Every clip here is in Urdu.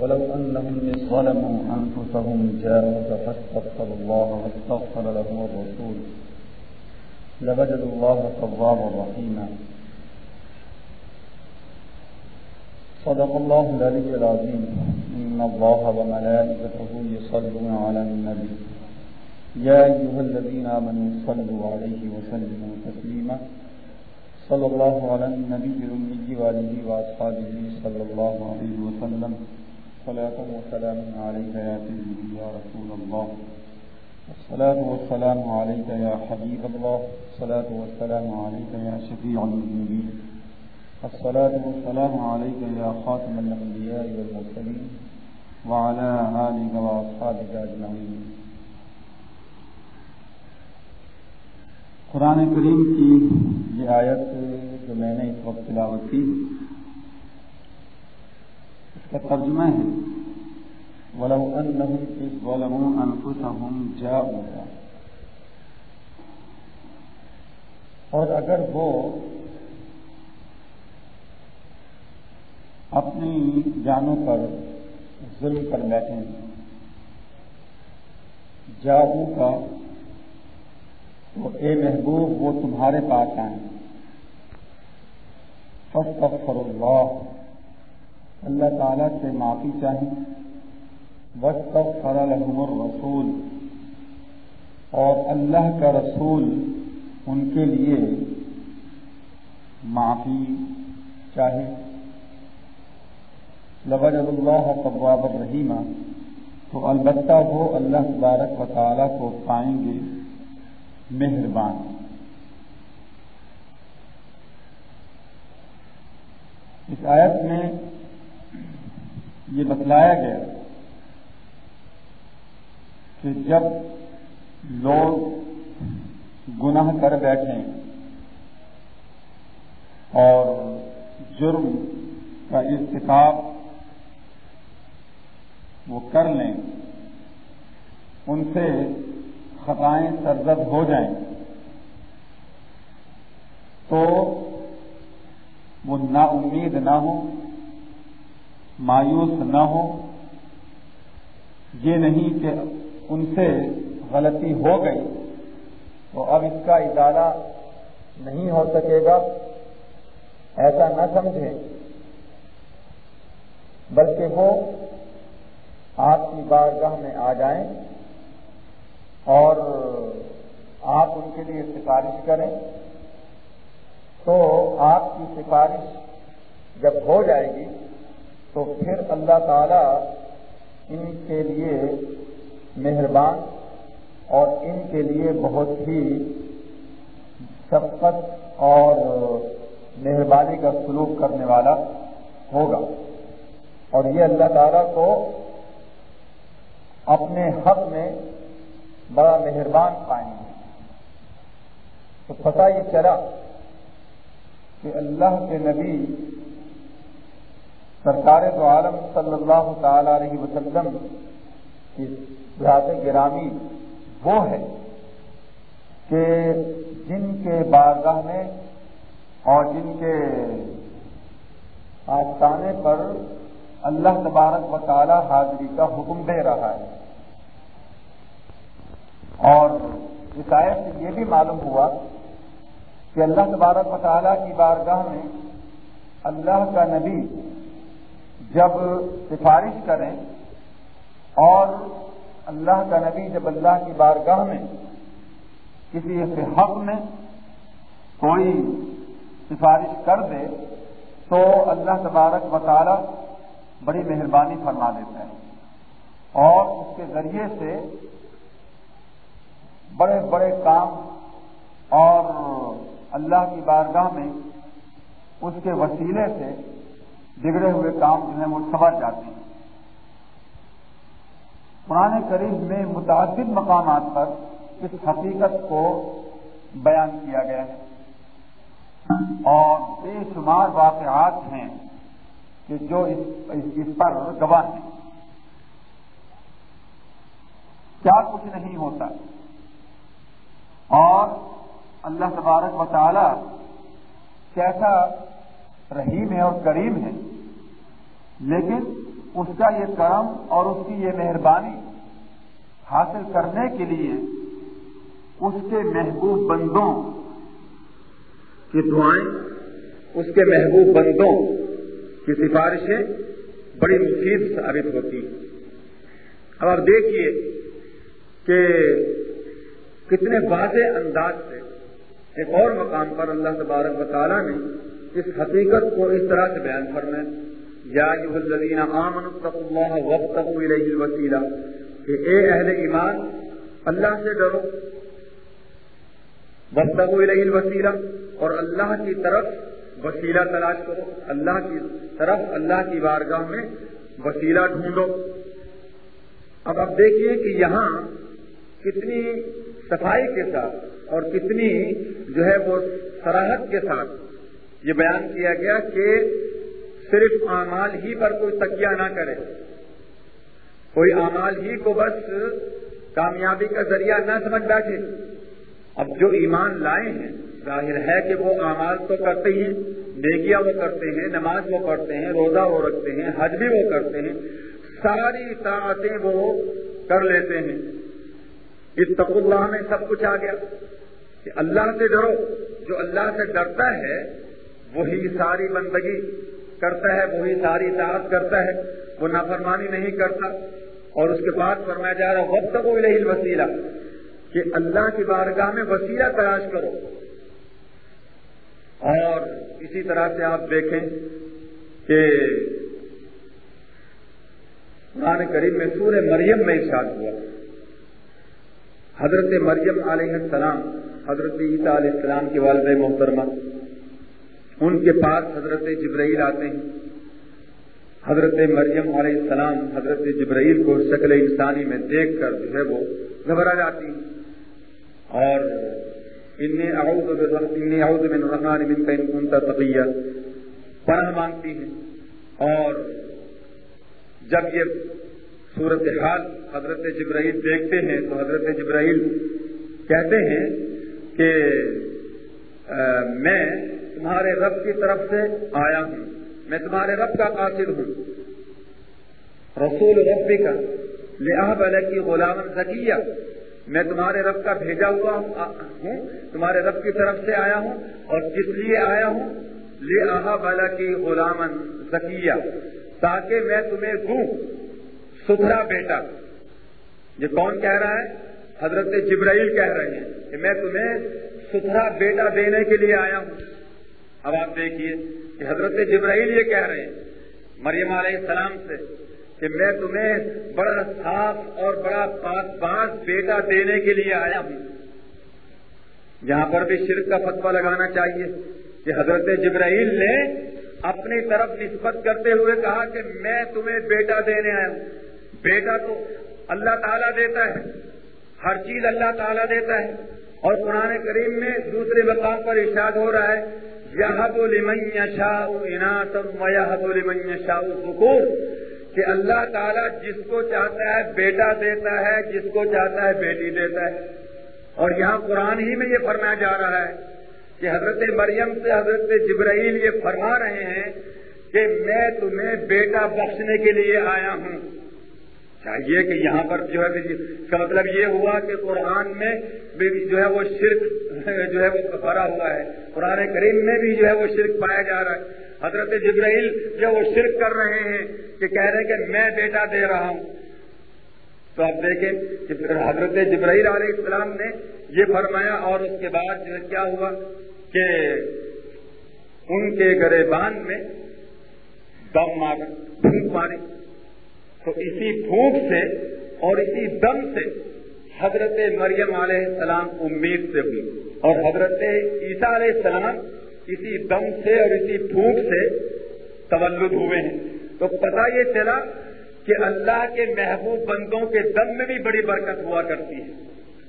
ولو أنهم ظلموا أنفسهم جاءوك فاستغفروا الله واستغفر لهم الرسول لوجدوا الله توابا رحيما. صدق الله العلي العظيم. إن الله وملائكته يصلون على النبي. يا أيها الذين آمنوا صلوا عليه وسلموا تسليما. صلى الله على النبي الأمي وآله وأصحابه صلى الله عليه وسلم. صلاة وسلام عليك يا سيدي يا رسول الله. الصلاة والسلام عليك يا حبيب الله. الصلاة والسلام عليك يا شفيع المذنبين الصلاة والسلام عليك يا خاتم الأنبياء والمرسلين. وعلى آلك وأصحابك أجمعين. قرآن کریم کی یہ آیت جو میں نے اس وقت تلاوت کی کا ترجمہ ہے۔ ولو انهم اذ ظلموا انفسهم اور اگر وہ اپنی جانوں پر ظلم کر بیٹھے جاؤ کا تو اے محبوب وہ تمہارے پاس آئیں۔ فاستغفر اللہ اللہ تعالیٰ سے معافی چاہیں وسطر لهم الرسول۔ اور اللہ کا رسول ان کے لیے معافی چاہے۔ لبج اللہ طباب الرحیمہ تو البتہ وہ اللہ تبارک و تعالیٰ کو پائیں گے۔ مہربان۔ اس آیت میں یہ بتلایا گیا کہ جب لوگ گناہ کر بیٹھیں اور جرم کا ارتکاب وہ کر لیں، ان سے خطائیں سرزد ہو جائیں، تو وہ نا امید نہ ہو مایوس نہ ہو۔ یہ نہیں کہ ان سے غلطی ہو گئی تو اب اس کا ادارہ نہیں ہو سکے گا۔ ایسا نہ سمجھے۔ بلکہ وہ آپ کی بارگاہ میں آ جائیں اور آپ ان کے لیے سفارش کریں۔ تو آپ کی سفارش جب ہو جائے گی تو پھر اللہ تعالی ان کے لیے مہربان اور ان کے لیے بہت ہی شفقت اور مہربانی کا سلوک کرنے والا ہوگا۔ اور یہ اللہ تعالیٰ کو اپنے حق میں بڑا مہربان پائیں گے تو پتہ یہ چلا کہ اللہ کے نبی سرکار تو عالم صلی اللہ تعالی علیہ وسلم کی ذات گرامی وہ ہے کہ جن کے بارگاہ میں اور جن کے آستانے پر اللہ تبارک و تعالی حاضری کا حکم دے رہا ہے۔ اور شکایت سے یہ بھی معلوم ہوا کہ اللہ تبارک و تعالیٰ کی بارگاہ میں اللہ کا نبی جب سفارش کریں اور اللہ کا نبی جب اللہ کی بارگاہ میں کسی کے حق میں کوئی سفارش کر دے تو اللہ تبارک و تعالیٰ بڑی مہربانی فرما دیتا ہے اور اس کے ذریعے سے بڑے بڑے کام اور اللہ کی بارگاہ میں اس کے وسیلے سے بگڑے ہوئے کام جو ہیں وہ سمجھ جاتے ہیں۔ پرانے قریب میں متعدد مقامات پر اس حقیقت کو بیان کیا گیا ہے۔ اور بے شمار واقعات ہیں کہ جو اس پر گواہ ہیں۔ کیا کچھ نہیں ہوتا۔ اور اللہ تبارک و تعالی کیسا رحیم ہے اور کریم ہے۔ لیکن اس کا یہ کرم اور اس کی یہ مہربانی حاصل کرنے کے لیے اس کے محبوب بندوں کی دعائیں، اس کے محبوب بندوں کی سفارشیں بڑی مفید ثابت ہوتی ہیں۔ اب آپ دیکھیے کہ کتنے واضح انداز سے ایک اور مقام پر اللہ تبارک و تعالیٰ نے اس حقیقت کو اس طرح سے بیان کرنا یا الذین آمنوا اتقوا اللہ وابتغوا الیہ الوسیلہ۔ کہ اے اہل ایمان، اللہ سے ڈرو۔ وابتغوا الیہ الوسیلہ۔ اور اللہ کی طرف وسیلہ تلاش کرو۔ اللہ کی طرف اللہ کی بارگاہ میں وسیلہ ڈھونڈو۔ اب آپ دیکھیے کہ یہاں کتنی صفائی کے ساتھ اور کتنی جو ہے وہ سراہد کے ساتھ یہ بیان کیا گیا کہ صرف اعمال ہی پر کوئی تکیہ نہ کرے۔ کوئی اعمال ہی کو بس کامیابی کا ذریعہ نہ سمجھ بیٹھے۔ اب جو ایمان لائے ہیں، ظاہر ہے کہ وہ اعمال تو کرتے ہی نیکیاں وہ کرتے ہیں، نماز وہ پڑھتے ہیں، روزہ وہ رکھتے ہیں، حج بھی وہ کرتے ہیں۔ ساری طاعتیں وہ کر لیتے ہیں۔ اس تق اللہ میں سب کچھ آ گیا۔ کہ اللہ سے ڈرو۔ جو اللہ سے ڈرتا ہے وہی ساری بندگی کرتا ہے، وہی ساری اطاعت کرتا ہے، وہ نافرمانی نہیں کرتا۔ اور اس کے بعد فرمایا جا رہا وقت کو لہل وسیلہ کہ اللہ کی بارگاہ میں وسیلہ تلاش کرو۔ اور اسی طرح سے آپ دیکھیں کہ قرآن کریم میں سورہ مریم میں ارشاد ہوا۔ حضرت مریم علیہ السلام، حضرت عیسیٰ علیہ السلام کے والد محترمہ ان کے پاس حضرت جبرائیل آتے ہیں۔ حضرت مریم علیہ السلام حضرت جبرائیل کو شکل انسانی میں دیکھ کر جو ہے وہ گھبرا جاتی ہیں۔ اور پناہ مانگتی ہیں۔ اور جب یہ صورت حال حضرت جبرائیل دیکھتے ہیں تو حضرت جبرائیل کہتے ہیں کہ میں تمہارے رب کی طرف سے آیا ہوں۔ میں تمہارے رب کا قاصد ہوں۔ رسول ربی کا لحاظ کی غلام ذکیہ میں تمہارے رب کا بھیجا ہوا ہوں۔ تمہارے رب کی طرف سے آیا ہوں اور کس لیے آیا ہوں؟ لہا بالا کی غلام ذکیہ تاکہ میں تمہیں دوں۔ ستھرا بیٹا۔ یہ کون کہہ رہا ہے؟ حضرت جبرائیل کہہ رہے ہیں کہ میں تمہیں ستھرا بیٹا دینے کے لیے آیا ہوں۔ اب آپ دیکھیے کہ حضرت جبرائیل یہ کہہ رہے ہیں، مریم علیہ السلام سے کہ میں تمہیں بڑا صاف اور بڑا پاک باز بیٹا دینے کے لیے آیا ہوں۔ یہاں پر بھی شرک کا فتوا لگانا چاہیے کہ حضرت جبرائیل نے اپنی طرف نسبت کرتے ہوئے کہا کہ میں تمہیں بیٹا دینے آیا ہوں۔ بیٹا تو اللہ تعالیٰ دیتا ہے، ہر چیز اللہ تعالیٰ دیتا ہے اور قرآن کریم میں دوسرے مقام پر ارشاد ہو رہا ہے یحب لمن يشاء اناثا ويهب لمن يشاء الذكور کہ اللہ تعالیٰ جس کو چاہتا ہے بیٹا دیتا ہے، جس کو چاہتا ہے بیٹی دیتا ہے۔ اور یہاں قرآن ہی میں یہ فرمایا جا رہا ہے کہ حضرت مریم سے حضرت جبرائیل یہ فرما رہے ہیں کہ میں تمہیں بیٹا بخشنے کے لیے آیا ہوں۔ چاہیے کہ یہاں پر جو ہے اس جی، کا مطلب یہ ہوا کہ قرآن میں بھی جو ہے وہ شرک جو ہے وہ بھرا ہوا ہے۔ قرآن کریم میں بھی جو ہے وہ شرک پایا جا رہا ہے۔ حضرت جبرائیل جو وہ شرک کر رہے ہیں کہ کہہ رہے ہیں کہ میں بیٹا دے رہا ہوں۔ تو آپ دیکھیں حضرت جبرائیل علیہ السلام نے یہ فرمایا اور اس کے بعد جو ہے کیا ہوا کہ ان کے گرے بان میں دم مارا بھوک ماری تو اسی بھوک سے اور اسی دم سے حضرت مریم علیہ السلام امید سے ہوئی اور حضرت عیسیٰ علیہ السلام اسی دم سے اور اسی بھوک سے تولد ہوئے ہیں۔ تو پتا یہ چلا کہ اللہ کے محبوب بندوں کے دم میں بھی بڑی برکت ہوا کرتی ہے۔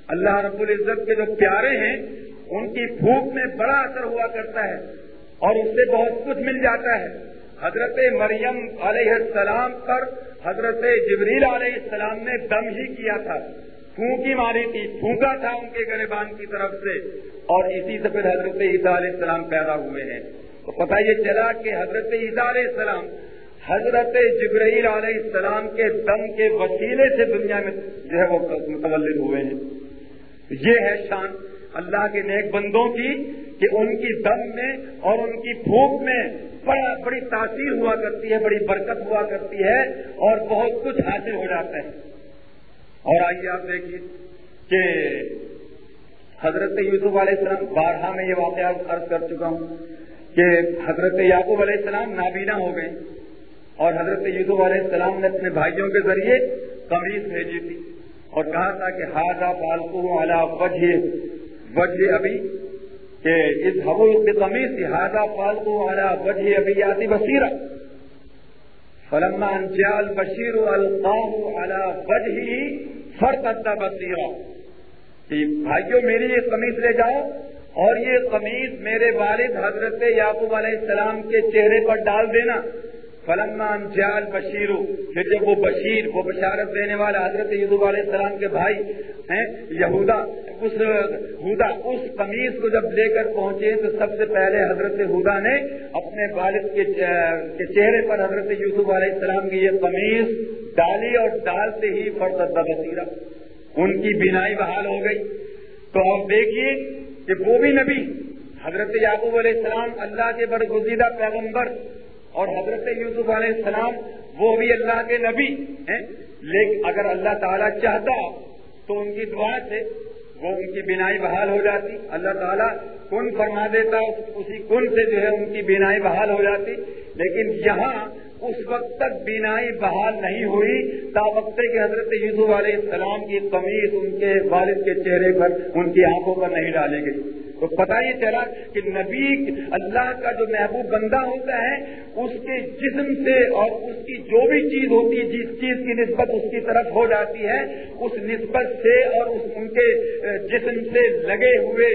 اللہ رب العزت کے جو پیارے ہیں، ان کی بھوک میں بڑا اثر ہوا کرتا ہے اور اس سے بہت کچھ مل جاتا ہے۔ حضرت مریم علیہ السلام پر حضرت جبریل علیہ السلام نے دم ہی کیا تھا۔ پھونکی ماری تھی، پھونکا تھا ان کے گریبان کی طرف سے۔ اور اسی سے پھر حضرت عیسیٰ علیہ السلام پیدا ہوئے ہیں۔ تو پتا یہ چلا کہ حضرت عیسیٰ علیہ السلام حضرت جبرائیل علیہ السلام کے دم کے وسیلے سے دنیا میں جو ہے وہ متولد ہوئے ہیں۔ یہ ہے شان اللہ کے نیک بندوں کی کہ ان کی دم میں اور ان کی بھوک میں بڑا بڑی تاثیر ہوا کرتی ہے، بڑی برکت ہوا کرتی ہے اور بہت کچھ حاصل ہو جاتا ہے۔ اور آئیے آپ دیکھیے کہ حضرت یوسف علیہ السلام، بارہا میں یہ واقعہ عرض کر چکا ہوں کہ حضرت یعقوب علیہ السلام نابینا ہو گئے اور حضرت یوسف علیہ السلام نے اپنے بھائیوں کے ذریعے قمیض بھیجی تھی اور کہا تھا کہ ہاضا پالکو والا وجہ وجہ ابھی کہ اس حبل کی سہادہ فالتو ہاضا والا وجہ ابیاتی آتی بصیرہ۔ فلما انجال بشیر القاہ والا وجہ فرق بصیرہ۔ کہ بھائیوں میری یہ قمیض لے جاؤ اور یہ قمیض میرے والد حضرت یعقوب علیہ السلام کے چہرے پر ڈال دینا۔ فلمان جال بشیر پھر جب وہ بشیر، وہ بشارت دینے والا حضرت یوسف علیہ السلام کے بھائی ہیں، یہودا، اس ہدا اس قمیض کو جب لے کر پہنچے، تو سب سے پہلے حضرت ہدا نے اپنے والد کے چہرے پر حضرت یوسف علیہ السلام کی یہ قمیض ڈالی اور ڈالتے ہی فرد بصیرہ ان کی بینائی بحال ہو گئی۔ تو آپ دیکھیے کہ وہ بھی نبی، حضرت یعقوب علیہ السلام اللہ کے برگزیدہ پیغمبر اور حضرت یوسف علیہ السلام، وہ بھی اللہ کے نبی ہیں۔ لیکن اگر اللہ تعالیٰ چاہتا تو ان کی دعا سے وہ ان کی بینائی بحال ہو جاتی۔ اللہ تعالیٰ کن فرما دیتا، اسی کن سے جو ہے ان کی بینائی بحال ہو جاتی۔ لیکن یہاں اس وقت تک بینائی بحال نہیں ہوئی، تا وقت کہ حضرت یوسف علیہ السلام کی قمیض ان کے والد کے چہرے پر، ان کی آنکھوں پر نہیں ڈالی گئی۔ تو پتا یہ چلا کہ نبی اللہ کا جو محبوب بندہ ہوتا ہے، اس کے جسم سے اور اس کی جو بھی چیز ہوتی ہے، جس چیز کی نسبت اس کی طرف ہو جاتی ہے، اس نسبت سے اور اس ان کے جسم سے لگے ہوئے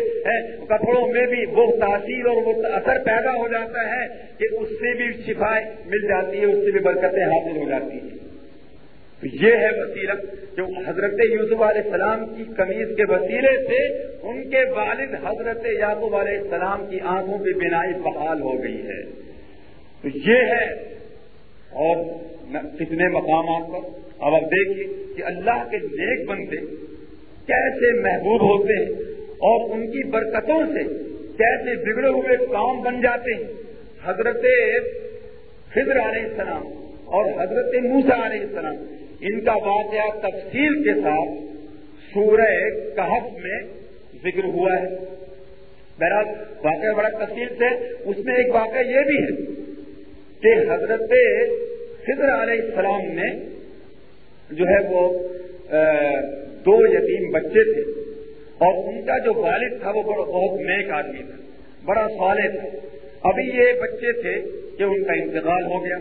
کپڑوں میں بھی وہ تاثیر اور وہ اثر پیدا ہو جاتا ہے کہ اس سے بھی شفا مل جاتی ہے، اس سے بھی برکتیں حاصل ہو جاتی ہیں۔ یہ ہے وسیلہ جو حضرت یوسف علیہ السلام کی کمیز کے وسیلے سے ان کے والد حضرت یعقوب علیہ السلام کی آنکھوں کی بینائی بحال ہو گئی ہے۔ تو یہ ہے اور کتنے مقامات پر؟ اب اب دیکھیے کہ اللہ کے نیک بندے کیسے محبوب ہوتے ہیں اور ان کی برکتوں سے کیسے بگڑے ہوئے کام بن جاتے ہیں۔ حضرت خضر علیہ السلام اور حضرت موسا علیہ السلام، ان کا واقعہ تفصیل کے ساتھ سورہ کہف میں ذکر ہوا ہے۔ بہرحال، واقعہ بڑا تفصیل سے، اس میں ایک واقعہ یہ بھی ہے کہ حضرت خضر علیہ السلام نے جو ہے وہ دو یتیم بچے تھے اور ان کا جو والد تھا وہ بہت نیک آدمی تھا، بڑا صالح تھا۔ ابھی یہ بچے تھے کہ ان کا انتقال ہو گیا۔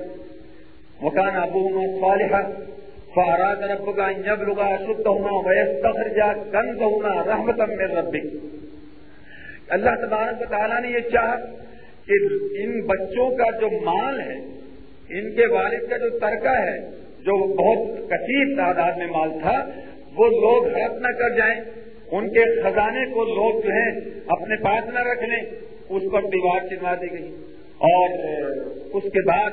مکان ابو صالحہ فاراد رب کا جب لگا شدھ ہونا ویستخر جا ربی اللہ تبارک تعالیٰ نے یہ چاہا کہ ان بچوں کا جو مال ہے، ان کے والد کا جو ترکہ ہے، جو بہت کثیر تعداد میں مال تھا، وہ لوگ ہڑپ نہ کر جائیں، ان کے خزانے کو لوگ جو ہیں اپنے پاس نہ رکھ لیں، اس پر دیوار چنوا دی گئی۔ اور اس کے بعد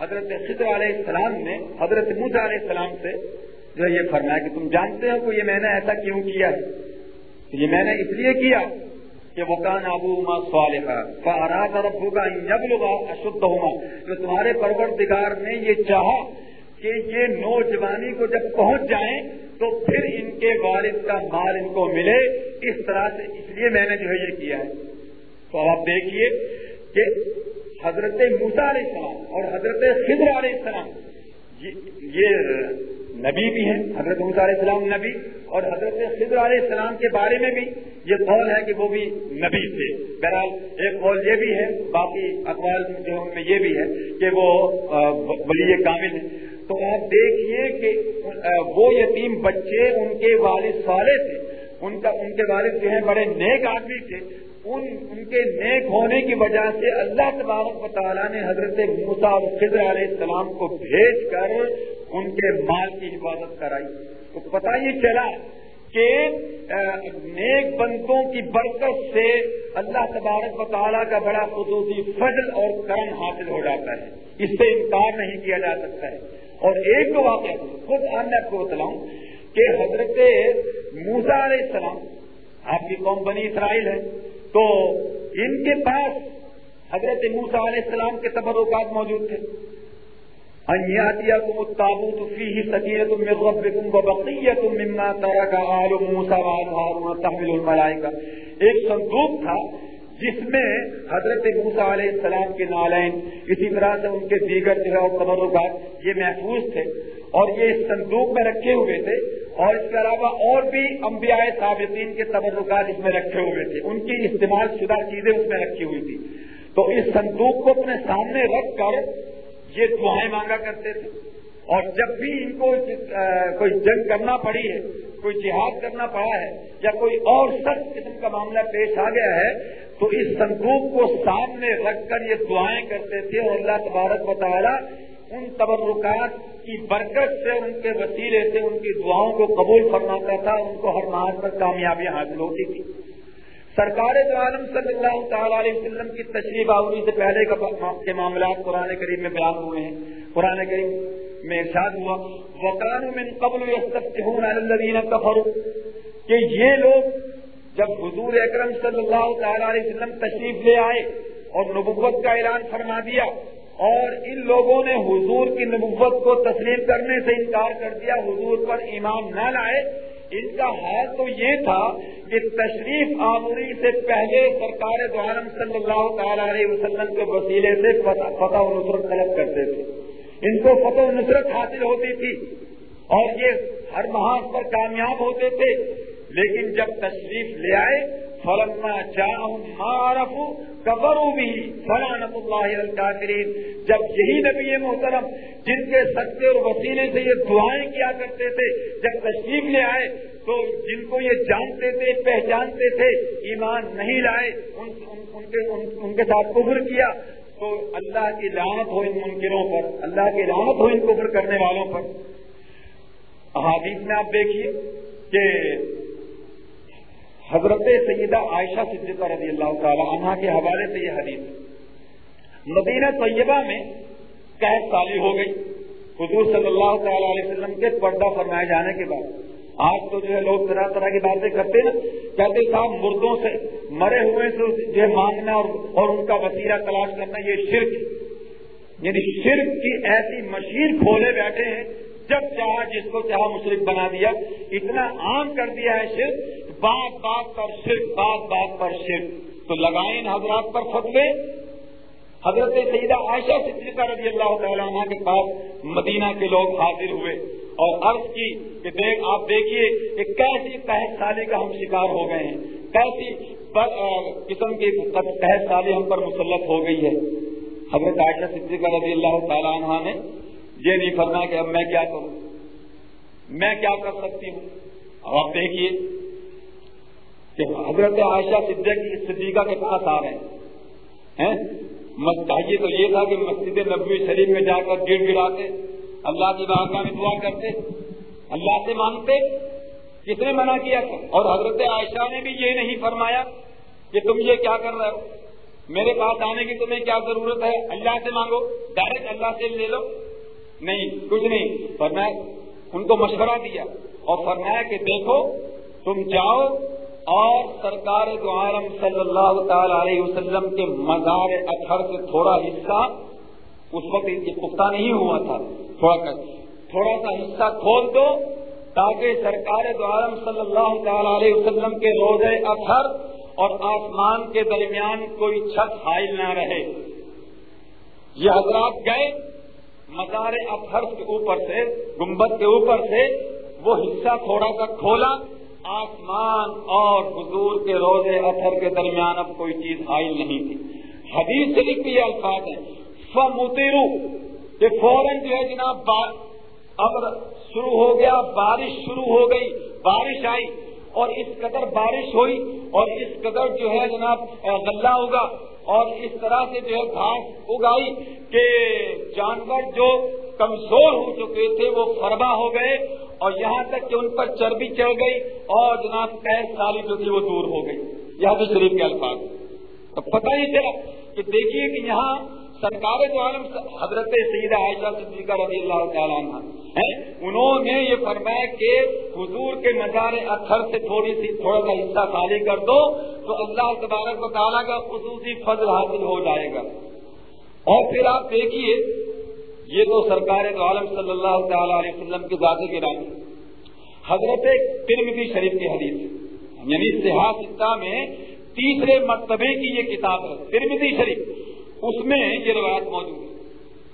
حضرت خضر علیہ السلام نے حضرت موسا علیہ السلام سے جو ہے یہ فرمایا کہ تم جانتے ہو کہ یہ میں نے ایسا کیوں کیا؟ ہے یہ میں نے اس لیے کیا کہ وہ کان ابو ما فاراد ربو کا جب لوگا ہوما جو تمہارے پروردگار نے یہ چاہا کہ یہ نوجوانی کو جب پہنچ جائیں تو پھر ان کے والد کا مال ان کو ملے۔ اس طرح سے اس لیے میں نے جو ہے یہ کیا ہے۔ تو آپ دیکھیے کہ حضرت موسا علیہ السلام اور حضرت خضر علیہ السلام۔ یہ نبی بھی ہیں، حضرت موسا علیہ السلام نبی اور حضرت خضر علیہ السلام کے بارے میں بھی یہ قول ہے کہ وہ بھی نبی تھے۔ بہرحال ایک قول یہ بھی ہے، باقی اقوال جو میں یہ بھی ہے کہ وہ ولی کامل ہے تو آپ دیکھیے کہ وہ یتیم بچے ان کے والد سالے تھے۔ ان کا ان کے والد جو ہیں بڑے نیک آدمی تھے۔ ان ان کے نیک ہونے کی وجہ سے اللہ تبارک و تعالیٰ نے حضرت موسا اور خضر علیہ السلام کو بھیج کر ان کے مال کی حفاظت کرائی۔ تو پتہ یہ چلا کہ نیک بندوں کی برکت سے اللہ تبارک و تعالیٰ کا بڑا خصوصی فضل اور کرم حاصل ہو جاتا ہے۔ اس سے انکار نہیں کیا جا سکتا ہے۔ اور ایک تو واقعہ خود میں آپ کو بتلاؤں کہ حضرت موسا علیہ السلام، آپ کی قوم بنی اسرائیل ہے۔ تو ان کے پاس حضرت موسا علیہ السلام کے تبرکات موجود تھے۔ تم تابوت ربکم مما ترک آل تحمل الملائکہ۔ ایک صندوق تھا جس میں حضرت موسا علیہ السلام کے نالین، اسی طرح سے ان کے دیگر جو ہے تبرکات یہ محفوظ تھے اور یہ اس صندوق میں رکھے ہوئے تھے۔ اور اس کے علاوہ اور بھی انبیاء صابطین کے تبرکات اس میں رکھے ہوئے تھے۔ ان کی استعمال شدہ چیزیں اس میں رکھی ہوئی تھی۔ تو اس صندوق کو اپنے سامنے رکھ کر یہ دعائیں مانگا کرتے تھے۔ اور جب بھی ان کو کوئی جنگ کرنا پڑی ہے، کوئی جہاد کرنا پڑا ہے یا کوئی اور سخت قسم کا معاملہ پیش آ گیا ہے، تو اس صندوق کو سامنے رکھ کر یہ دعائیں کرتے تھے۔ اور اللہ تبارک و تعالیٰ ان تبرکات کی برکت سے ان کے وسیلے سے ان کی دعاؤں کو قبول فرماتا تھا، ان کو ہر ماہ پر کامیابیاں حاصل ہوتی تھی۔ سرکار جو عالم صلی اللہ تعالی علیہ وسلم کی تشریف آوری سے پہلے کے معاملات قرآن کریم میں بیان ہوئے ہیں۔ قرآن کریم میں ارشاد ہوا وقان من قبل الذین کفروا کہ یہ لوگ جب حضور اکرم صلی اللہ تعالی علیہ وسلم تشریف لے آئے اور نبوت کا اعلان فرما دیا اور ان لوگوں نے حضور کی نبوت کو تسلیم کرنے سے انکار کر دیا، حضور پر ایمان نہ لائے۔ ان کا حال تو یہ تھا کہ تشریف آوری سے پہلے سرکار دوارم صلی اللہ تعالی علیہ وسلم کے وسیلے سے فتح و نصرت طلب کرتے تھے۔ ان کو فتح و نصرت حاصل ہوتی تھی اور یہ ہر محاذ پر کامیاب ہوتے تھے۔ لیکن جب تشریف لے آئے فلما معرف قبروں بھی فلانت اللہ الکافرین جب یہی نبی محترم جن کے سچے اور وسیلے سے یہ دعائیں کیا کرتے تھے جب تشریف لے آئے تو جن کو یہ جانتے تھے پہچانتے تھے ایمان نہیں لائے ان, ان, ان, کے, ان, ان کے ساتھ کفر کیا تو اللہ کی لعنت ہو ان منکروں پر اللہ کی لعنت ہو ان کفر کرنے والوں پر۔ احادیث میں آپ دیکھیے کہ حضرت سیدہ عائشہ صدیقہ رضی اللہ تعالی عنہ کے حوالے سے یہ حدیث مدینہ طیبہ میں قید سالی ہو گئی۔ حضور صلی اللہ تعالی علیہ وسلم کے پردہ فرمائے جانے کے بعد۔ آج تو جو ہے لوگ طرح طرح کی باتیں کرتے نا۔ کہتے صاحب مردوں سے مرے ہوئے سے جو مانگنا اور, اور ان کا وسیلہ تلاش کرنا یہ شرک یعنی شرک کی ایسی مشین کھولے بیٹھے ہیں جب چاہا جس کو چاہا مشرق بنا دیا۔ اتنا عام کر دیا ہے شرک بات بات پر شرک، بات بات پر شرک۔ تو لگائیں حضرات پر فتوے۔ حضرت سیدہ عائشہ صدیقہ رضی اللہ تعالیٰ عنہ کے پاس مدینہ کے لوگ حاضر ہوئے اور عرض کی کہ دیکھ، آپ دیکھیے کہ کیسی قحط سالی کا ہم شکار ہو گئے ہیں۔ کیسی قسم کی قحط سالی ہم پر مسلط ہو گئی ہے۔ حضرت عائشہ صدیقہ رضی اللہ تعالیٰ عنہ نے یہ نہیں فرمایا کہ اب میں کیا کروں؟ میں کیا کر سکتی ہوں؟ اب آپ دیکھیے۔ کہ حضرت عائشہ صدیقہ کے پاس آ رہے ہیں۔ چاہیے تو یہ تھا کہ مسجد نبوی شریف میں جا کر گر گراتے اللہ کی بارگاہ میں دعا کرتے، اللہ سے مانگتے، کس نے منع کیا تھا؟ اور حضرت عائشہ نے بھی یہ نہیں فرمایا کہ تم یہ کیا کر رہے ہو؟ میرے پاس آنے کی تمہیں کیا ضرورت ہے؟ اللہ سے مانگو ڈائریکٹ اللہ سے لے لو۔ نہیں، کچھ نہیں۔ فرمایا، ان کو مشورہ دیا اور فرمایا کہ دیکھو، تم جاؤ اور سرکار دو عالم صلی اللہ تعالی علیہ وسلم کے مزار اثر سے تھوڑا حصہ اس وقت پختہ نہیں ہوا تھا۔ تھوڑا کر۔ تھوڑا سا حصہ کھول دو تاکہ سرکار دو عالم صلی اللہ تعالی علیہ وسلم کے روزے اثر اور آسمان کے درمیان کوئی چھت حائل نہ رہے۔ یہ حضرات گئے مزار اثر کے اوپر سے، گنبد کے اوپر سے وہ حصہ تھوڑا سا کھولا۔ آسمان اور حضور کے روزے اثر کے درمیان اب کوئی چیز حائل نہیں تھی۔ حدیث سے لکھ یہ الفاظ ہیں۔ فمترو کہ فوراً جو ہے جناب اب شروع ہو گیا، بارش شروع ہو گئی، بارش آئی اور اس قدر بارش ہوئی اور اس قدر جو ہے جناب غلہ ہوگا اور اس طرح سے جو ہے گھاس اگائی کہ جانور جو کمزور ہو چکے تھے وہ فربا ہو گئے اور یہاں تک کہ ان پر چربی چڑھ گئی اور جناب قید سالی جو تھی وہ دور ہو گئی. یہاں شریف کے الفاظ تو پتہ ہی چلا کہ دیکھیے کہ یہاں سرکار جو عالم حضرت سیدہ عائشہ صدیقہ رضی اللہ تعالیٰ عنہ انہوں نے یہ فرمایا کہ حضور کے مزار اثر سے تھوڑی سی، تھوڑا سا حصہ خالی کر دو تو اللہ تبارک و تعالیٰ کا خصوصی فضل حاصل ہو جائے گا۔ اور پھر آپ دیکھیے، یہ تو سرکار تو عالم صلی اللہ تعالی علیہ وسلم کی ذاتی کی رانی حضرت ترمدی شریف کی حدیث یعنی سیاح میں تیسرے مرتبے کی یہ کتاب ہے۔ ترمدی شریف۔ اس میں یہ روایت موجود ہے۔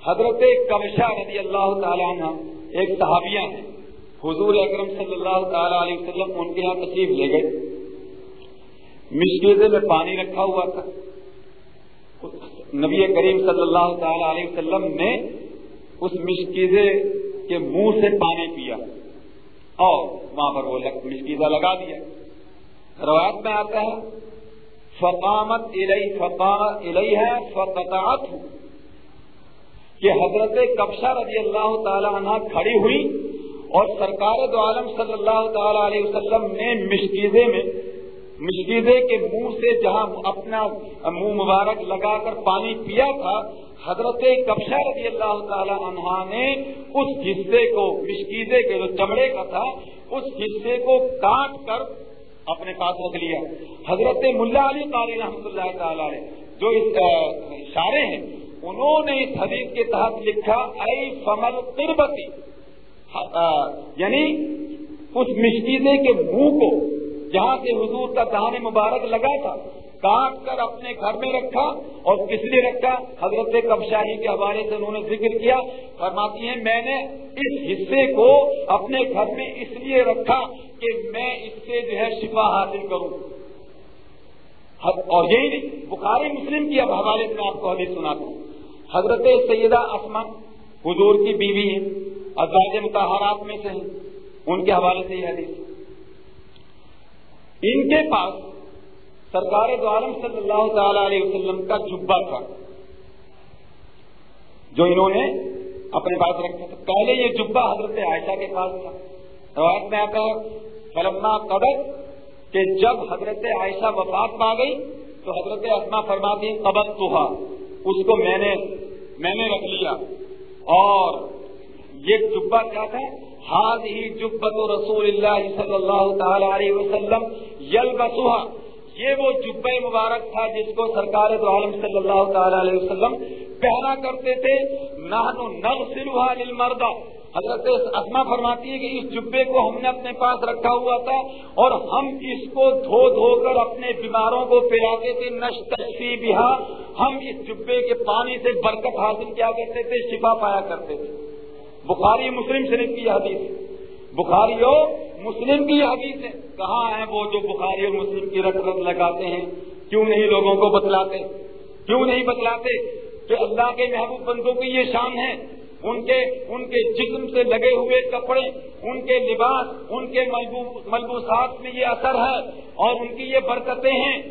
حضرت کمشا رضی اللہ تعالیٰ عنہ ایک صحابیہ ہیں۔ حضور اکرم صلی اللہ تعالی علیہ وسلم ان کے یہاں تشریف لے گئے۔ مشکیزے میں پانی رکھا ہوا تھا۔ نبی کریم صلی اللہ تعالی علیہ وسلم نے اس مشکیزے کے منہ سے پانی پیا اور وہاں پر وہ مشکیزہ لگا دیا۔ روایت میں آتا ہے فقامت الی ہے فقطعت کہ حضرت کبشا رضی اللہ تعالی عنہ کھڑی ہوئی اور سرکار دو عالم صلی اللہ تعالی علیہ وسلم نے مشکیزے میں مشکیزے کے منہ سے جہاں اپنا منہ مبارک لگا کر پانی پیا تھا، حضرت کبشا رضی اللہ تعالی عنہ نے اس حصے کو مشکیزے کے جو چمڑے کا تھا، اس حصے کو کاٹ کر اپنے پاس رکھ لیا حضرت ملا علی قاری رحمۃ اللہ تعالی جو اس اشارے ہیں، انہوں نے اس حدیث کے تحت لکھا، اے فمل قربتی یعنی اس مشکیزے کے منہ کو جہاں سے حضور کا دہان مبارک لگا تھا کاٹ کر اپنے گھر میں رکھا۔ اور کس لیے رکھا؟ حضرت کبشاہی کے حوالے سے انہوں نے ذکر کیا۔ فرماتی ہیں، میں نے اس حصے کو اپنے گھر میں اس لیے رکھا کہ میں اس سے جو ہے شفا حاصل کروں۔ اور یہی نہیں، بخاری مسلم کی اب حوالے سے آپ کو حدیث سناتا ہوں۔ حضرت سیدہ اسما حضور کی بیوی ہیں، ازواج متحرات میں سے ہیں۔ ان کے حوالے سے یہ حدیث۔ ان کے پاس سرکار دو عالم صلی اللہ تعالی علیہ وسلم کا جبا تھا۔ جو انہوں نے اپنے پاس رکھا تھا۔ پہلے یہ جبا حضرت عائشہ کے پاس تھا۔ روایت میں آتا ہے، فلما قبر، کہ جب حضرت عائشہ وفات پا گئی، تو حضرت اسما فرماتی قبر تو اس کو میں نے میں نے رکھ لیا۔ اور یہ جبا کیا تھا؟ ہاتھ ہی جبت رسول اللہ صلی اللہ تعالی علیہ وسلم یل بسوہا یہ وہ جب مبارک تھا جس کو سرکار دو عالم صلی اللہ تعالی علیہ وسلم پہنا کرتے تھے۔ مردہ حضرت اسما فرماتی ہے کہ اس جبے کو ہم نے اپنے پاس رکھا ہوا تھا اور ہم اس کو دھو دھو کر اپنے بیماروں کو پلاتے تھے نشی بہا۔ ہم اس جبے کے پانی سے برکت حاصل کیا کرتے تھے، شفا پایا کرتے تھے۔ بخاری مسلم شریف کی حدیث بخاری ہو مسلم کی حدیث ہے۔ کہاں ہے وہ جو بخاری اور مسلم کی رٹ رت لگاتے ہیں؟ کیوں نہیں لوگوں کو بتلاتے؟ کیوں نہیں بتلاتے کہ اللہ کے محبوب بندوں کی یہ شان ہے؟ ان کے ان کے جسم سے لگے ہوئے کپڑے، ان کے لباس، ان کے ملبوسات میں یہ اثر ہے اور ان کی یہ برکتیں ہیں۔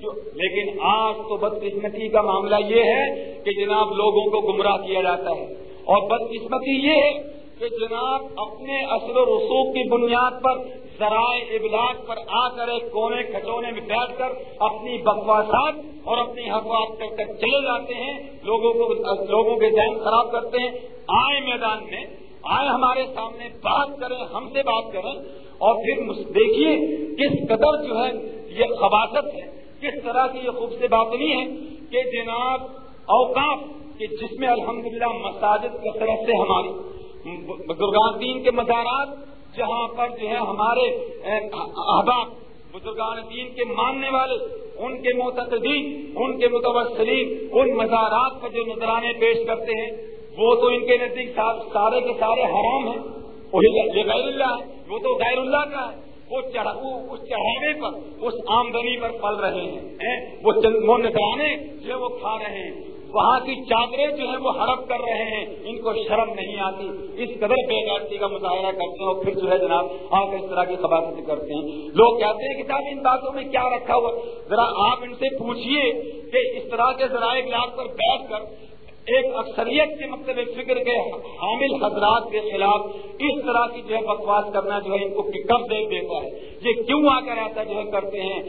جو لیکن آج تو بدقسمتی کا معاملہ یہ ہے کہ جناب لوگوں کو گمراہ کیا جاتا ہے۔ اور بدقسمتی یہ ہے کہ جناب اپنے اثر و رسوخ کی بنیاد پر ذرائع ابلاغ پر آ کر ایک کونے کھٹونے میں بیٹھ کر اپنی بکواسات اور اپنی حقوات کر کر چلے جاتے ہیں۔ لوگوں کو لوگوں کے ذہن خراب کرتے ہیں۔ آئے میدان میں، آئے ہمارے سامنے، بات کریں، ہم سے بات کریں۔ اور پھر دیکھیے کس قدر جو ہے یہ خباست ہے، کس طرح کی یہ خوب سے بات نہیں ہے کہ جناب اوقاف کہ جس میں الحمدللہ مساجد کثرت سے ہماری بزرگان دین کے مزارات جہاں پر جو ہے ہمارے احباب، بزرگان دین کے ماننے والے، ان کے معتدین ان کے متوسرین ان مزارات پر جو نظرانے پیش کرتے ہیں، وہ تو ان کے نزدیک سارے کے سارے حرام ہیں۔ یہ غیر اللہ ہے، وہ تو غیر اللہ کا ہے۔ وہ اس چڑھانے پر، اس آمدنی پر پل رہے ہیں۔ وہ نظرانے جو وہ کھا رہے ہیں۔ وہاں کی چادریں جو ہیں وہ ہڑپ کر رہے ہیں، ان کو شرم نہیں آتی۔ اس قدر بے غیرتی کا مظاہرہ کرتے ہیں اور پھر جو ہے جناب آ کر اس طرح کی خباست کرتے ہیں۔ لوگ کہتے ہیں کہ صاحب ان باتوں میں کیا رکھا ہوا؟ ذرا آپ ان سے پوچھیے کہ اس طرح کے ذرائع علاق پر بیٹھ کر ایک اکثریت کے مطلب فکر کے حامل حضرات کے خلاف اس طرح کی جو ہے بکواس کرنا جو ہے ان کو کب دیکھ دیتا ہے۔ یہ کیوں آ کر ایسا جو ہے کرتے ہیں؟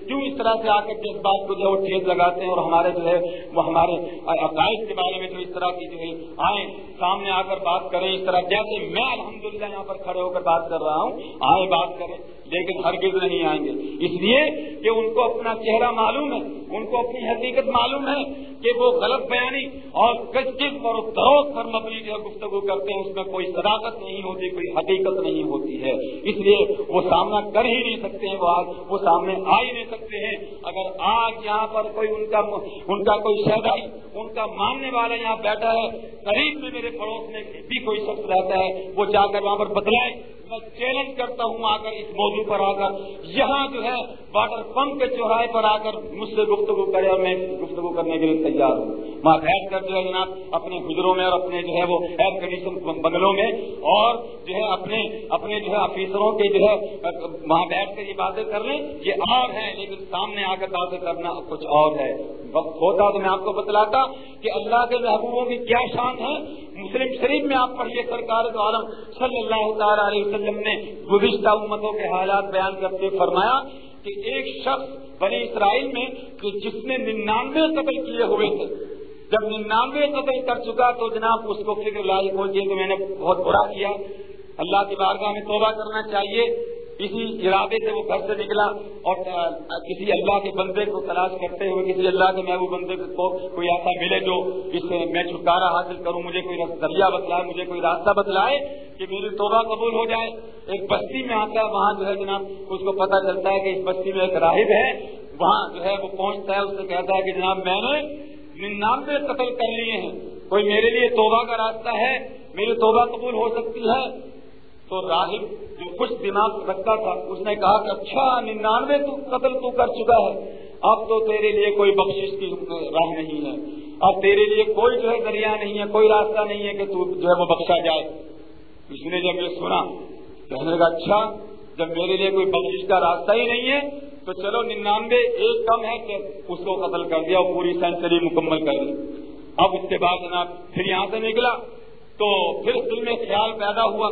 کیوں اس طرح سے آ کر کے اس بات کو جو ہے ٹھیک لگاتے ہیں اور ہمارے جو ہے وہ ہمارے عقائد کے بارے میں جو اس طرح کی جو ہے آئیں، سامنے آ کر بات کریں، اس طرح جیسے میں الحمدللہ یہاں پر کھڑے ہو کر بات کر رہا ہوں، آئیں بات کریں۔ لیکن ہرگز نہیں آئیں گے۔ اس لیے کہ ان کو اپنا چہرہ معلوم ہے، ان کو اپنی حقیقت معلوم ہے کہ وہ غلط بیانی اور کس کس پر دروس پر مبنی جو گفتگو کرتے ہیں، اس میں کوئی صداقت نہیں ہوتی، کوئی حقیقت نہیں ہوتی ہے۔ اس لیے وہ سامنا کر ہی نہیں سکتے ہیں، وہ آج وہ سامنے آ ہی نہیں سکتے ہیں۔ اگر آج یہاں پر کوئی ان کا ان کا کوئی شہدائی، ان کا ماننے والا یہاں بیٹھا ہے، قریب میں میرے پڑوس میں بھی کوئی شخص رہتا ہے، وہ جا کر وہاں پر بدلائے۔ میں چیلنج کرتا ہوں آ کر اس موضوع پر آ کر یہاں جو ہے واٹر پمپ کے چوراہے پر آ کر مجھ سے گفتگو کرے اور میں گفتگو کرنے کے لیے تیار ہوں۔ وہاں بیٹھ کر جو ہے جناب اپنے گزروں میں اور اپنے جو ہے وہ ایئر کنڈیشن بنگلوں میں اور جو ہے اپنے اپنے جو ہے آفیسروں کے جو ہے وہاں بیٹھ کر یہ باتیں کر لیں۔ یہ اور ہے لیکن سامنے آ کر باتیں کرنا کچھ اور ہے۔ وقت ہوتا تو میں آپ کو بتلاتا کہ اللہ کے محبوبوں کی کیا شان ہے۔ مسلم شریف میں آپ پڑھیے سرکار دو عالم صلی اللہ تعالی علیہ وسلم نے گزشتہ امتوں کے حالات بیان کرتے فرمایا کہ ایک شخص بنی اسرائیل میں کہ جس نے ننانوے قتل کیے ہوئے تھے۔ جب ننانوے قتل کر چکا تو جناب اس کو فکر لاحق ہو کہ میں نے بہت برا کیا۔ اللہ کی بارگاہ میں توبہ کرنا چاہیے۔ کسی ارادے سے وہ گھر سے نکلا اور کسی اللہ کے بندے کو تلاش کرتے ہوئے کسی اللہ کے محبوب بندے کو کوئی ایسا ملے جو اس سے میں چھٹکارا حاصل کروں، مجھے کوئی دریا بتلائے، مجھے کوئی راستہ بتلائے کہ میری توبہ قبول ہو جائے۔ ایک بستی میں آتا ہے، وہاں جو ہے جناب اس کو پتا چلتا ہے کہ اس بستی میں ایک راہب ہے، وہاں جو ہے وہ پہنچتا ہے، اس سے کہتا ہے کہ جناب، میں نے ننانوے قتل کر لیے ہیں۔ کوئی میرے لیے توبہ کا راستہ ہے، میری توبہ قبول ہو سکتی ہے۔ تو راہب جو خوش دماغ رکھتا تھا، اس نے کہا کہ اچھا ننانوے تو قتل تو کر چکا ہے۔ اب تو تیرے لیے کوئی بخش کی راہ نہیں ہے۔ اب تیرے لیے کوئی جو ہے دریا نہیں ہے، کوئی راستہ نہیں ہے کہ تو جو ہے وہ بخشا جائے۔ اس نے جب یہ سنا، کہنے کا اچھا جب میرے لیے کوئی بخش کا راستہ ہی نہیں ہے، تو چلو ننانوے ایک کم ہے کہ اس کو قتل کر دیا اور پوری سینچری مکمل کر دی۔ اب اس کے بعد جناب پھر یہاں سے نکلا۔ تو پھر دل میں خیال پیدا ہوا۔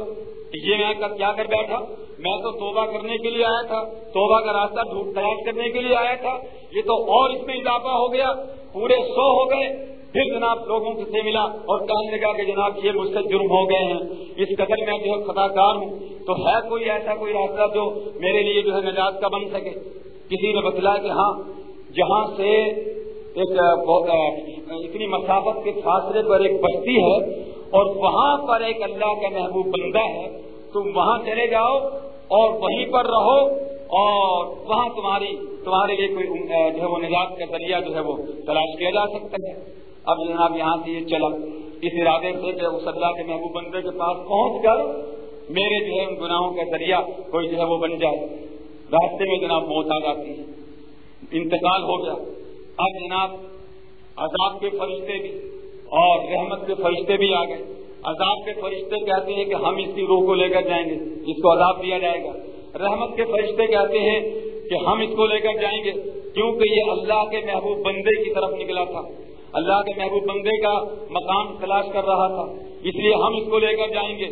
یہ میں کیا کر بیٹھا؟ میں تو توبہ کرنے کے لیے آیا تھا، توبہ کا راستہ تلاش کرنے کے لیے آیا تھا۔ یہ تو اور اس میں اضافہ ہو گیا، پورے سو ہو گئے۔ پھر جناب لوگوں سے ملا اور کہنے لگا کہ جناب یہ مجھ سے جرم ہو گئے ہیں۔ اس قدر میں جو ہے خطا کار ہوں۔ تو ہے کوئی ایسا کوئی راستہ جو میرے لیے جو ہے نجات کا بن سکے؟ کسی نے بتلایا کہ ہاں جہاں سے ایک اتنی مسافت کے فاصلے پر ایک بستی ہے اور وہاں پر ایک اللہ کا محبوب بندہ ہے، تم وہاں چلے جاؤ اور وہیں پر رہو اور وہاں تمہاری، تمہارے لیے کوئی جو ہے وہ نجات کا ذریعہ جو ہے وہ تلاش کیا جا سکتا ہے۔ اب جناب یہاں سے یہ چلا اس ارادے سے کہ اس اللہ کے محبوب بندے کے پاس پہنچ کر میرے جو ہے ان گناہوں کا ذریعہ کوئی جو ہے وہ بن جائے۔ راستے میں جناب موت آ جاتی ہے۔ انتقال ہو گیا۔ اب جناب عذاب کے فرشتے بھی اور رحمت کے فرشتے بھی آ گئے عذاب کے فرشتے کہتے ہیں کہ ہم اس کی روح کو لے کر جائیں گے، جس کو عذاب دیا جائے گا۔ رحمت کے فرشتے کہتے ہیں کہ ہم اس کو لے کر جائیں گے، کیونکہ یہ اللہ کے محبوب بندے کی طرف نکلا تھا۔ اللہ کے محبوب بندے کا مقام تلاش کر رہا تھا، اس لیے ہم اس کو لے کر جائیں گے۔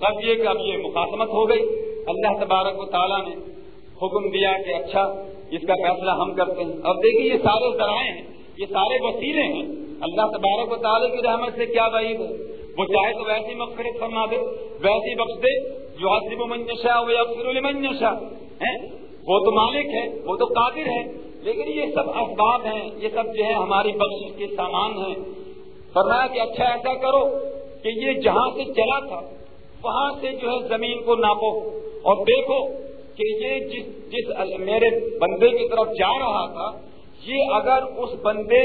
تب یہ کہ اب یہ مقاصمت ہو گئی۔ اللہ تبارک و تعالیٰ نے حکم دیا کہ اچھا اس کا فیصلہ ہم کرتے ہیں۔ اب دیکھیے، یہ سارے ذرائع ہیں، یہ سارے وسیلے ہیں۔ اللہ تبارک و تعالیٰ کی رحمت سے کیا بعید ہے؟ وہ چاہے تو ویسی مغفرت فرما دے، ویسی بخش دے جو حسب منشا وہ اکثر منشا وہ تو مالک ہے، وہ تو قادر ہے، لیکن یہ سب اسباب ہیں، یہ سب جو ہے ہماری بخش کے سامان ہیں۔ فرمایا کہ اچھا ایسا کرو کہ یہ جہاں سے چلا تھا، وہاں سے جو ہے زمین کو ناپو اور دیکھو کہ یہ جس جس میرے بندے کی طرف جا رہا تھا، یہ اگر اس بندے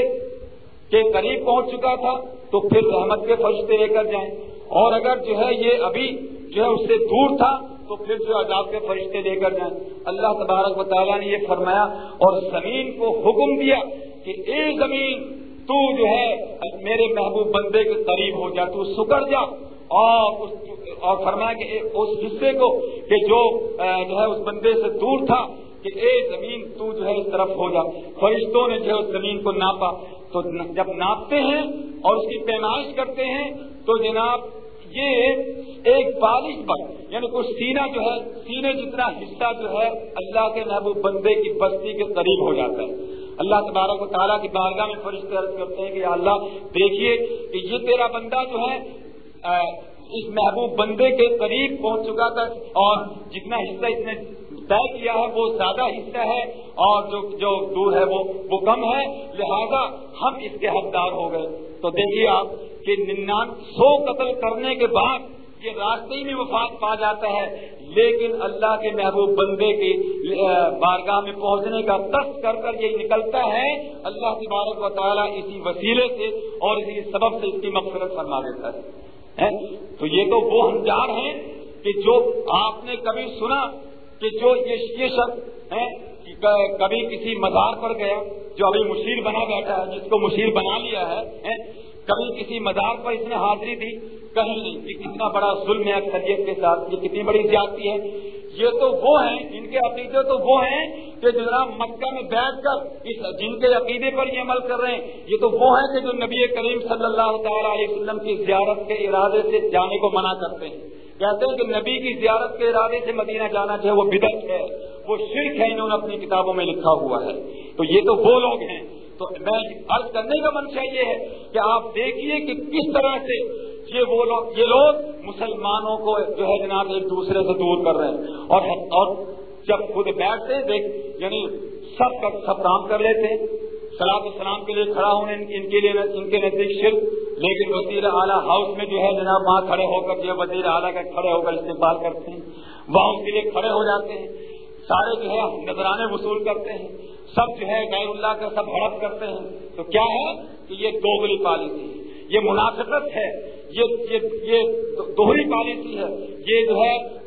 کے قریب پہنچ چکا تھا تو پھر رحمت کے فرشتے لے کر جائیں۔ اور اگر جو ہے یہ ابھی جو ہے اس سے دور تھا تو پھر جو عذاب کے فرشتے لے کر جائیں۔ اللہ تبارک و تعالیٰ نے یہ فرمایا اور زمین کو حکم دیا کہ اے زمین، تو جو ہے میرے محبوب بندے کے قریب ہو جا، تو سکڑ جا۔ اور اس اور فرمایا کہ اس حصے کو کہ جو جو ہے اس بندے سے دور تھا کہ اے زمین، تو جو ہے اس طرف ہو جا۔ فرشتوں نے جو ہے اس زمین کو ناپا۔ تو جب ناپتے ہیں اور اس کی پیمائش کرتے ہیں تو جناب یہ ایک بالش پر یعنی کوئی سینہ جو ہے، سینے جتنا حصہ جو ہے، اللہ کے محبوب بندے کی بستی کے قریب ہو جاتا ہے۔ اللہ تبارک و تعالیٰ کی بارگاہ میں فرشتے عرض کرتے ہیں کہ اللہ، دیکھیے کہ یہ تیرا بندہ جو ہے اس محبوب بندے کے قریب پہنچ چکا تھا اور جتنا حصہ اس نے طے کیا ہے، وہ زیادہ حصہ ہے اور جو جو دور ہے وہ وہ کم ہے۔ لہذا ہم اس کے حقدار ہو گئے۔ تو دیکھیے آپ کہ ننان سو قتل کرنے کے بعد یہ راستے ہی میں وفات پا جاتا ہے۔ لیکن اللہ کے محبوب بندے کی بارگاہ میں پہنچنے کا ترس کر کر یہ نکلتا ہے۔ اللہ تبارک و تعالیٰ اسی وسیلے سے اور اسی سبب سے اس کی مغفرت فرما دیتا ہے۔ تو یہ تو وہ ہنجار ہیں کہ جو آپ نے کبھی سنا کہ جو یہ شخص ہے کبھی کسی مزار پر گیا جو ابھی مشیر بنا بیٹھا ہے، جس کو مشیر بنا لیا ہے کبھی کسی مزار پر اس نے حاضری دی، کہیں نہیں کہ کتنا بڑا ظلم ہے اکثریت کے ساتھ، یہ کتنی بڑی زیادتی ہے۔ یہ تو وہ ہیں، ان کے عقیدے تو وہ ہیں کہ جناب مکہ میں بیٹھ کر اس جن کے عقیدے پر یہ عمل کر رہے ہیں، یہ تو وہ ہیں کہ جو نبی کریم صلی اللہ تعالی علیہ وسلم کی زیارت کے ارادے سے جانے کو منع کرتے ہیں۔ کہتے ہیں کہ نبی کی زیارت کے ارادے سے مدینہ جانا چاہے وہ بدت ہے، وہ شرک ہے، انہوں نے اپنی کتابوں میں لکھا ہوا ہے۔ تو یہ تو وہ لوگ ہیں۔ تو میں عرض کرنے کا منشا یہ ہے کہ آپ دیکھیے کہ کس طرح سے یہ وہ لوگ، یہ لوگ مسلمانوں کو جو ہے جناب ایک دوسرے سے دور کر رہے ہیں۔ اور اور جب خود بیٹھتے دیکھ یعنی سب کا سب کام کر لیتے سلاد السلام کے لیے کھڑا ہونے ان کے لیے ان کے نزدیک شرک لیکن وزیر اعلیٰ ہاؤس میں جو ہے جناب وہاں کھڑے ہو کر جو وزیر اعلیٰ کا کھڑے ہو کر استعمال کرتے ہیں۔ وہاں اس کے لیے کھڑے ہو جاتے ہیں۔ سارے جو ہے نظرانے وصول کرتے ہیں۔ سب جو ہے غیر اللہ کا سب ہڑپ کرتے ہیں۔ تو کیا ہے کہ یہ دوگلی پالیسی یہ منافقت ہے۔ یہ دوہری پالیسی ہے۔ یہ جو ہے،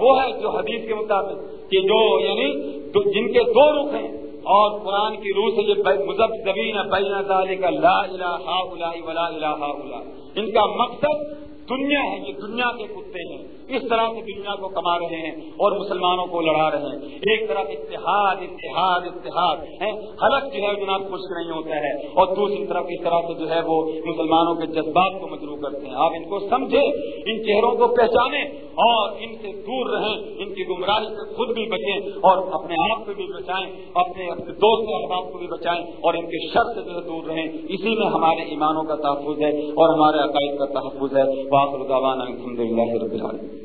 وہ ہے جو حدیث کے مطابق کہ جو یعنی جن کے دو رخ ہیں۔ اور قرآن کی روح سے یہ مذہب زمین بین کا لا الہ الا ولا الہ الا ان کا مقصد دنیا ہے، یہ دنیا کے کتے ہیں۔ اس طرح سے دنیا کو کما رہے ہیں اور مسلمانوں کو لڑا رہے ہیں۔ ایک طرف اتحاد اتحاد اتحاد ہے حلق جو ہے جناب خوش نہیں ہوتا ہے۔ اور دوسری طرف اس طرح سے جو ہے وہ مسلمانوں کے جذبات کو مجرو کرتے ہیں۔ آپ ان کو سمجھے ان چہروں کو پہچانے اور ان سے دور رہیں، ان کی گمراہی سے خود بھی بچیں اور اپنے آپ کو بھی بچائیں، اپنے دوست احباب کو بھی بچائیں اور ان کے شر سے جو ہے دور رہیں۔ اسی میں ہمارے ایمانوں کا تحفظ ہے اور ہمارے عقائد کا تحفظ ہے۔ واخر الحمد لله رب العالمين